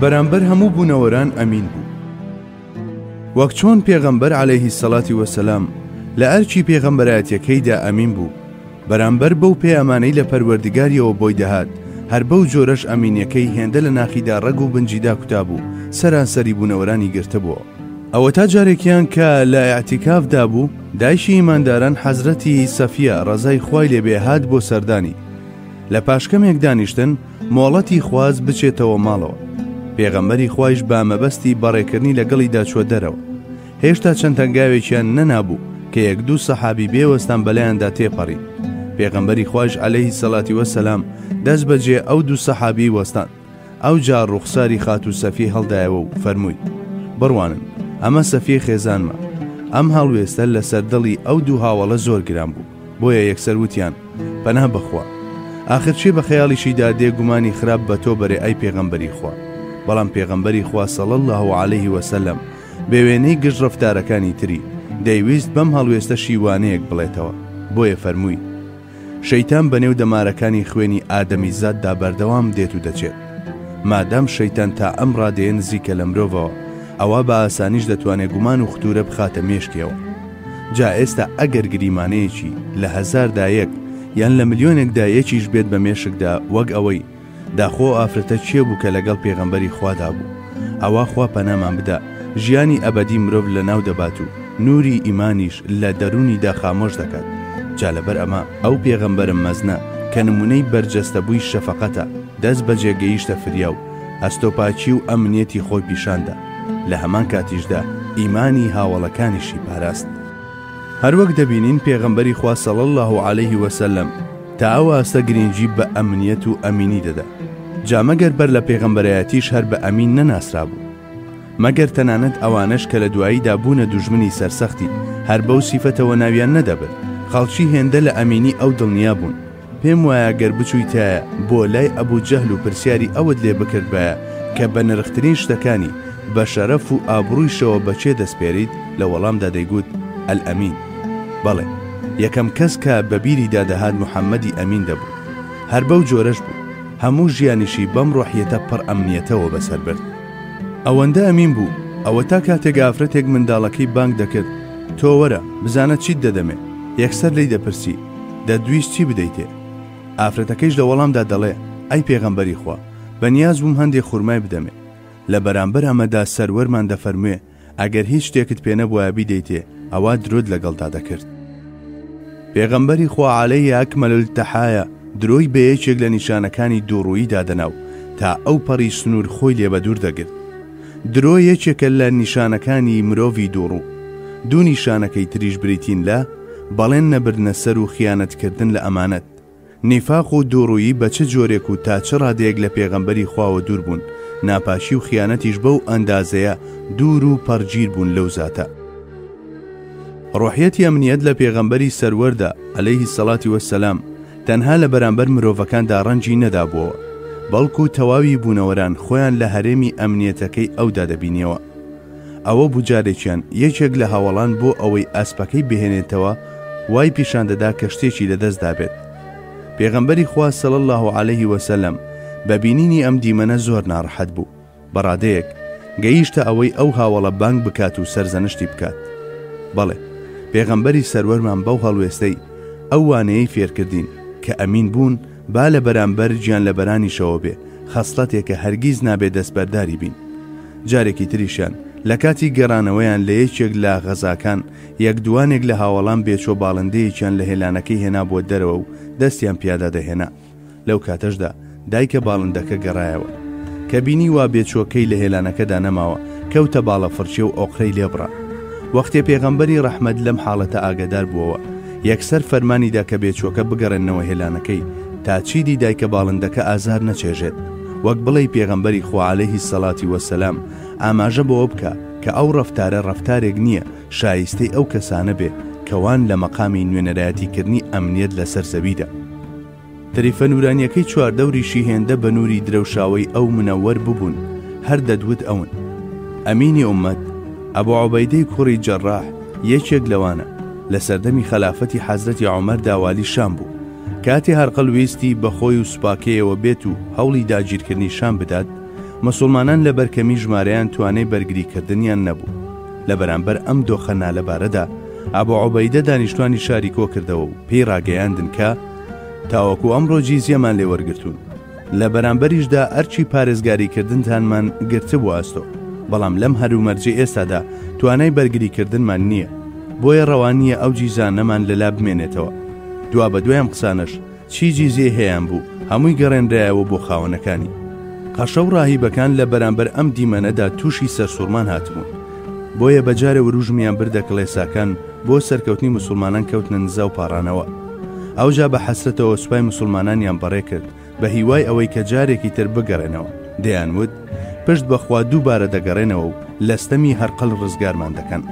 بەرامبەر هەموو بوونەوەران ئەمین بوو وەک چۆن پێغەمبەر عليهەیهی سەڵاتی وەسەسلام لە ئەرکی پێغەمبەرایەتەکەیدا ئەمین بوو بەرامبەر بەو پەیامانەی لە پەروەردگاریەوە بۆی دەهات هەر بەو جۆرەش ئەمینەکەی هێندە لە ناخیدا ڕەگ و بنجیدا کوتا بوو سەرانسەری بوونەوەرانی گرتبووە ئەوە تا جارێکیان کە لە ئەعتیکافدا بوو دایشی ئیمانداران حەزرەتی سەفیە ڕەزای خوای لێبێ هات بۆ سەردانی لە پاش کەمێک دانیشتن مۆڵەتی خواز بچێتەوە ماڵەوە پێغەمبەری خوایش بە مەبەستی بەڕێکردنی لەگەڵیدا چوە دەرەوە هێشتا چەند تەنگاوێکیان نەنابوو کە یەک دوو سەحابی بێوەستان بەلایاندا تێپەڕی پێغەمبەری خوش عليهەیهی سەلاتی وەسەسلام دەست بەجێ ئەو دوو سەحابی وەستان ئەوجا ڕووخساری خاتوو سەفیەی هەڵدایەوە و فەرمووی، بڕوانن، ئەمە سەفیەی خێزانمە. ئەم هەڵوێستە لە سەر دڵی ئەو دوو هاوەڵە زۆر گران بوو، بۆیە یەکسەر وتیان، پەنا بە خوا! ئاخر کێ بە خەیاڵیشی دا دێ گومانی خراپ بە تۆ بەرێ ئەی پێغەمبەری خوا؟ بەڵام پێغەمبەری خوا صلی اللە علیە و سلم بێ وێنەی گشت ڕەفتارەکانی تری، دەیویست بەم هەڵوێستە شی وانەیەک بڵێتەوە، بۆیە فەرمووی، شەیتان بەنێو دەمارەکانی خوێنی ئادەمیزاددا بەردەوام دێت و دەچێت. مادام شەیتان تا ئەم ڕادەیە نزیکە لە مرۆڤەوە، ئەوا بە ئاسانیش دەتوانێت گومان و ختوورە بخاتە مێشکیەوە. جا ئێستا ئەگەر گریمانەیەکی لە هەزاردا یەک، یان لە ملیۆنێکدا یەکیش بێت بە مێشکدا، وەک ئەوەی، داخۆ ئەو ئافرەتە کێ بوو کە لەگەڵ پێغەمبەری خوادا بوو؟ ئەوا خوا پەنامان بدا، ژیانی ئەبەدی مرۆڤ لەناو دەبات و نووری ئیمانیش لە دەروونیدا خامۆش دەکات، جا لەبەر ئەمە ئەو پێغەمبەرە مەزنە کە نموونەی بەرجەستەبووی شەفەقەتە، دەست بەجێ گەیشتە فریا و ئەستۆپاکی و ئەمنیەتی خۆی پیشاندا، لە هەمان کاتیشدا ئیمانی هاوەڵەکانیشی پاراست. هەروەک دەبینین پێغەمبەری خوا صلی اللە علیه وسلم تا ئەو ئاستە گرینگی بە ئەمنیەت و ئەمینی دەدا جا مەگەر بەر لە پێغەمبەرایەتیش هەر بە ئەمین نەناسرابوو مەگەر تەنانەت ئەوانەش کە لە دواییدا بوونە دوژمنی سەرسەختی هەر بەو سیفەتەوە ناویان نەدەبرد خەڵکی هێندە لە ئەمینی ئەو دڵنیا بوون پێم وایە گەر بچوویتایە بۆ لای ئەبو جەهل و پرسیاری ئەوەت لێ بکردبایە کە بە نرخترین شتەکانی بە شەرەف و ئابڕوویشەوە بە کێ دەسپێریت لە وەڵامدا دەیگوت الامین بەڵێ یەکەم کەس کە بە بیریدا دەهات محەمەدی ئەمین دەبوو هەر بەو جۆرەش بوو هەموو ژیانیشی بەم ڕۆحیەتە پڕ ئەمنیەتەوە بەسەر برد ئەوەندە ئەمین بوو ئەوە تا کاتێک ئافرەتێک منداڵەکەی بانگ دەکرد تۆ وەرە بزانە چیت دەدەمێ یەکسەر لێی دەپرسی دەتویست چی بدەیتێ؟ ئافرەتەکەیش لە وەڵامدا دەڵێ، ئەی پێغەمبەری خوا، بە نیاز بووم هەندێ خورمای بدەمێ. لە بەرامبەر ئەمەدا سەروەرمان دەفەرموێ، ئەگەر هیچ شتێکت پێ نەبوایە بیدەیتێ، ئەوا درۆت لەگەڵدا دەکرد. پێغەمبەری خوا علیە اکمل التحایا درۆی بە یەکێک لە نیشانەکانی دووڕوویی دادەنا و تا ئەو پەڕی سنوور خۆی لێ بەدوور دەگرت. درۆ یەکێکە لە نیشانەکانی مرۆڤی دووڕوو، دوو نیشانەکەی تریش بریتین لە، بەڵێن نەبردنە سەر و خیانەتکردن لە ئەمانەت. نیفاق و دووڕوویی بە چ جۆرێک و تا چ ڕادەیەک لە پێغەمبەری خواوە دوور بوون، ناپاکی و خیانەتیش بەو ئەندازەیە دوور و پەڕگیر بوون لەو زاتە. ڕۆحیەتی ئەمنیەت لە پێغەمبەری سەروەردا، علیه الصلوة والسلام، تەنها لە بەرامبەر مرۆڤەکاندا ڕەنجی نەدابووەوە، بەڵکو تەواوی بوونەوەران خۆیان لە هەرێمی ئەمنیەتەکەی ئەودا دەبینیەوە. ئەوە بوو جارێکیان یەکێک لە هاوەڵان بۆ ئەوەی ئەسپەکەی بهێنێتەوە وای پیشاندەدا کە شتێکی لەدەست دابێت. پێغەمبەری خوا صلی اللە علیه وسلم بە بینینی ئەم دیمەنە زۆر ناڕەحەت بوو. بە ڕادەیەک گەیشتە ئەوەی ئەو هاوەڵە بانگ بکات و سەرزەنشتی بکات. بەڵێ، پێغەمبەری سەروەرمان بەو هەڵوێستەی، ئەو وانەیەی فێرکردین، کە ئەمین بوون با لە بەرانبەر گیانلەبەرانیشەوە بێ، خەسڵەتێکە هەرگیز نابێ دەستبەرداری بین. جارێکی تریشیان لە کاتی گەڕانەوەیان لە یەکێک لە غەزاکان، یەک دووانێک لە هاوەڵان بێچۆ باڵندەیەکیان لە هێلانەکەی هێنابووە دەرەوە و دەستیان پیادا دەهێنا. لەو کاتەشدا دایکە باڵندەکە گەڕایەوە. کە بینی وا بێچوەکەی لە هێلانەکەدا نەماوە، کەوتە باڵە فڕچێ و ئۆقرەی لێبڕا. وەختێ پێغەمبەری ڕەحمەت لەم حاڵەتە ئاگادار بووەوە، یەکسەر فەرمانی دا کە بێچوەکە بگەڕێننەوە هێلانەکەی تا چیدی دایکە باڵندەکە ئازار نەچێژێت، وەک بڵێی پێغەمبەری خوا عەلەیهی سەڵاتی وەسەلام ئاماژە بەوە بکا کە ئەو ڕەفتارە ڕەفتارێک نییە شایستەی ئەو کەسانە بێ کەوان لە مەقامی نوێنەرایەتی کردنی ئەمنیەت لەسەر زەویدا. تریفە نورانیەکەی چواردەوریشی هێندە بە نوری درەوشاوەی ئەو منەوەر ببوون هەر دەدوت ئەون. ئەمینی ئومەت، ئەبو عوبەیدەی کوڕی جەراح، یەکێک لەوانە، لە سەردەمی خەلافەتی حەزرەتی عومەردا والی شام بوو. کاتێ هەرقل ویستی بە خۆی و سوپاکەیەوە بێت و هەوڵی داگیرکردنی شام بدات، مسوڵمانان لە بەرکەمی ژمارەیان توانای بەرگری کردنیان نەبوو. لە بەرامبەر ئەم دۆخە نالەبارەدا، ئەبو عوبەیدە دانیشتوانی شاری کۆکردەوە و پێی ڕاگەیاندن کە، تاوەکو ئەمڕۆ جیزیەمان لێ وەرگرتوون، لە بەرامبەریشدا ئەرکی پارێزگاریکردنتانمان گرتبووە ئەستۆ، بەڵام لەم هەلومەرجەی ئێستادا توانای بەرگریکردنمان نییە، بۆیە ڕەوا نییە ئەو جیزانەمان لەلا بمێنێتەوە. دوابەدوای ئەم قسانەش، چی جیزیەی هەیان بوو هەمووی گەڕێنرایەوە بۆ خاوەنەکانی قەشە و ڕاهیبەکان لە بەرامبەر ئەم دیمەنەدا تووشی سەرسوڕمان هاتبوون بۆیە بەجارێ وروژمیان بردە کڵێساکان بۆ سەرکەوتنی مسلمانان کەوتنە نزا و پاڕانەوە ئەوجا بە حەسرەتەوە سوپای مسلمانانیان بەڕێ کرد بە هیوای ئەوەی کە جارێکی تر بگەڕێنەوە دەیانوت پشت بەخوا دووبارە دەگەڕێنەوە و لە ستەمی هەرقل ڕزگارمان دەکەن.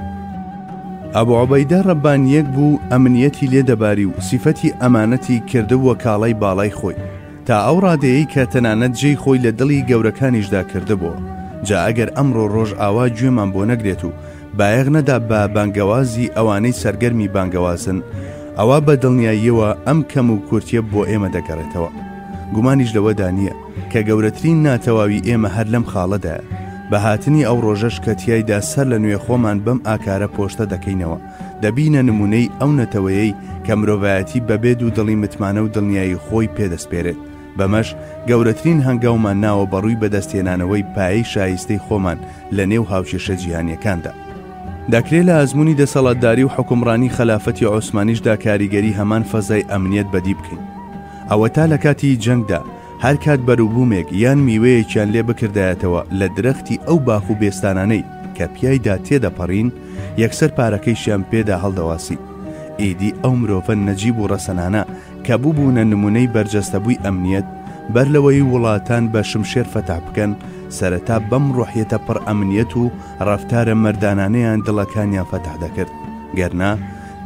ئەبو عوبەیدە ڕەبانییەک بوو ئەمنییەتی لێ دەباری و سیفەتی ئەمانەتی کردبووە کاڵای باڵای خۆی، تا ئەو ڕادەیەی کە تەنانەت جێی خۆی لە دڵی گەورەکانیشدا کردبووە، جا ئەگەر ئەمڕۆ ڕۆژئاوا گوێمان بۆ نەگرێت و بایەخ نەدا بە بانگەوازی ئەوانەی سەرگەرمی بانگەوازن، ئەوا بە دڵنیاییەوە ئەم کەم و کورتییە بۆ ئێمە دەگەڕێتەوە. گومانیش لەوەدا نییە. کە گەورەترین ناتەواوی ئێمە هەر لەم خاڵەدایە، بە هاتنی ئەو ڕۆژەش کە تیایدا سەر لە نوێ خۆمان بەم ئاکارە پۆشتە دەکەینەوە، دەبینە نمونەی ئەو نەتەوەیەی کە مرۆڤایەتی بەبێ دوو دڵی متمانە و دڵنیایی خۆی پێ دەسپێرێت، بەمەش گەورەترین هەنگاومان ناوە بەڕووی بەدەستهێنانەوەی پایەی شایستەی خۆمان لە نێو هاوکێشە جیهانیەکاندا. دەکرێ لە ئەزمونی دەسەڵاتداری و حوکمڕانی خەلافەتی عوسمانیشدا کاریگەری هەمان فەزای ئەمنیەت بەدی بکەین، ئەوەتا لە کاتی جەنگدا هەر کات بەروبوومێک یان میوەیەکیان لێ بکردایەتەوە لە درەختی ئەو باخ و بێستانانەی کە پیایدا تێدەپەڕین یەکسەر پارەکەیشیان پێدا هەڵدەواسی ئیدی ئەو مرۆڤە نەجیب و ڕەسەنانە کە ببوونە نمونەی بەرجەستەبووی ئەمنیەت بەر لەوەی وڵاتان بە شمشێر فەتح بکەن سەرەتا بەم ڕۆحیەتە پڕ ئەمنیەت و ڕەفتارە مەردانانەیان دڵەکانیان فەتح دەکرد گەرنا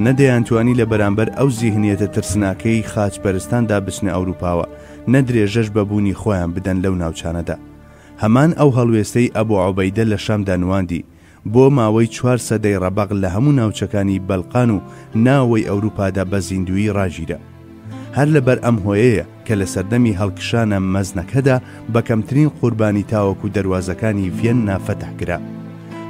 نە دەیانتوانی لە بەرامبەر ئەو زیهنیەتە ترسناکەی خاچ پەرستاندا بچنە ئەوروپاوە، نە درێژەش بە بوونی خۆیان بدەن لەو ناوچانەدا. هەمان ئەو هەڵوێستەی ئەبو عوبەیدە لە شامدا نواندی، بۆ ماوەی چوار سەدەی ڕەبەق لە هەموو ناوچەکانی بەلقان و ناوەوەی ئەوروپادا بە زیندوویی ڕاگیرا. هەر لەبەر ئەم هۆیەیە کە لە سەردەمی هەڵکشانە مەزنەکەدا بە کەمترین قوربانی تاوەکو دەروازەکانی ڤیەننا فەتح کرا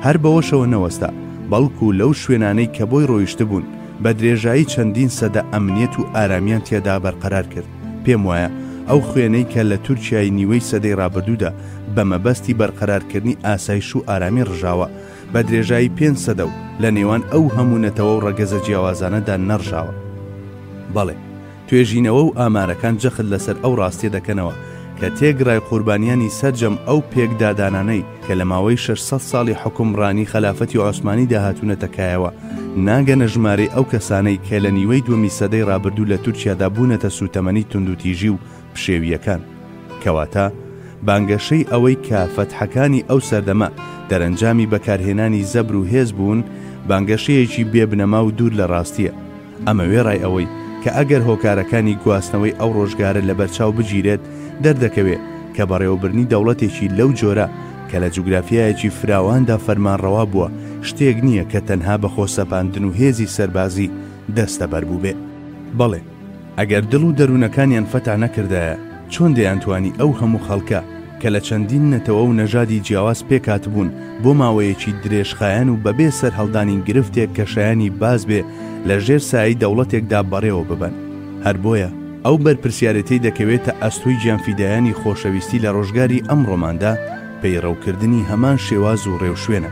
هەر بەوەشەوە نەوەستا بەڵکو لەو شوێنانەی کە بۆی ڕۆیشت بوون بە درێژایی چەندین سەدە ئەمنیەت و ئارامیان تێدا بەرقەرار کرد پێم وایە ئەو خوێنەی کە لە تورکیای نیوەی سەدەی ڕابردوودا بە مەبەستی بەرقەرارکردنی ئاسایش و ئارامی ڕژاوە بە درێژایی پێنج سەدە و لە نێوان ئەو هەموو نەتەوە و ڕەگەزە جیاوازانەدا نەڕژاوە. بەڵێ، توێژینەوە و ئامارەکان جەخت لەسەر ئەو ڕاستیە دەکەنەوە کە تێگڕای قوربانیانی سەرجەم ئەو پێکدادانانەی کە لە ماوەی شەش سەد ساڵی حوکمڕانی خەلافەتی عوسمانیدا هاتوونەتە کایەوە، ناگەنە ژمارەی ئەو کەسانەی کە لە نیوەی دووەمی سەدەی ڕابردوو لە تورکیادا بوونەتە سووتەمەنی توندوتیژی و پشێوییەکان، کەواتە بانگەشەی ئەوەی کە فەتحەکانی ئەو سەردەمە دەرەنجامی بەکارهێنانی زەبر و هێز بوون، بانگەشەیەکی بێ بنەما و دوور لە ڕاستییە. ئەمە وێڕای ئەوەی کە ئەگەر هۆکارەکانی گواستنەوەی ئەو ڕۆژگارە لەبەرچاو بگیرێت، دەردەکەوێ کە بەڕێوەبردنی دەوڵەتێکی لەو جۆرە کە لە جوگرافیایەکی فراواندا فەرمانڕەوا بووە، شتێک نییە کە تەنها بە خۆسەپاندن و هێزی سەربازی دەستەبەر بووبێ. بەڵێ! ئەگەر دڵ و دەروونەکانیان فەتا نەکردایە، چۆن دەیانتوانی ئەو هەموو خەڵکە کە لە چەندین نەتەوە و نەژادی جیاواز پێکهاتبوون، بۆ ماوەیەکی درێژخایەن و بەبێ سەرهەڵدانی گرفتێک کە شایەنی باس بێ، لە ژێر سایەی دەوڵەتێکدا بەڕێوە ببەن؟ هەر بۆیە، ئەو بەرپرسیارێتیی دەکەوێتە ئەستۆی گیانفیدایانی خۆشەویستی لە ڕۆژگاری ئەمڕۆماندا، پەیڕەوکردنی هەمان شێواز و ڕێوشوێنە.